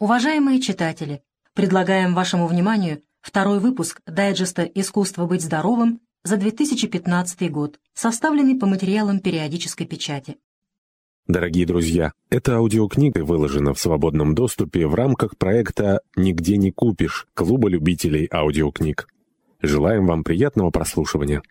Уважаемые читатели, предлагаем вашему вниманию второй выпуск дайджеста «Искусство быть здоровым» за 2015 год, составленный по материалам периодической печати. Дорогие друзья, эта аудиокнига выложена в свободном доступе в рамках проекта «Нигде не купишь» Клуба любителей аудиокниг. Желаем вам приятного прослушивания.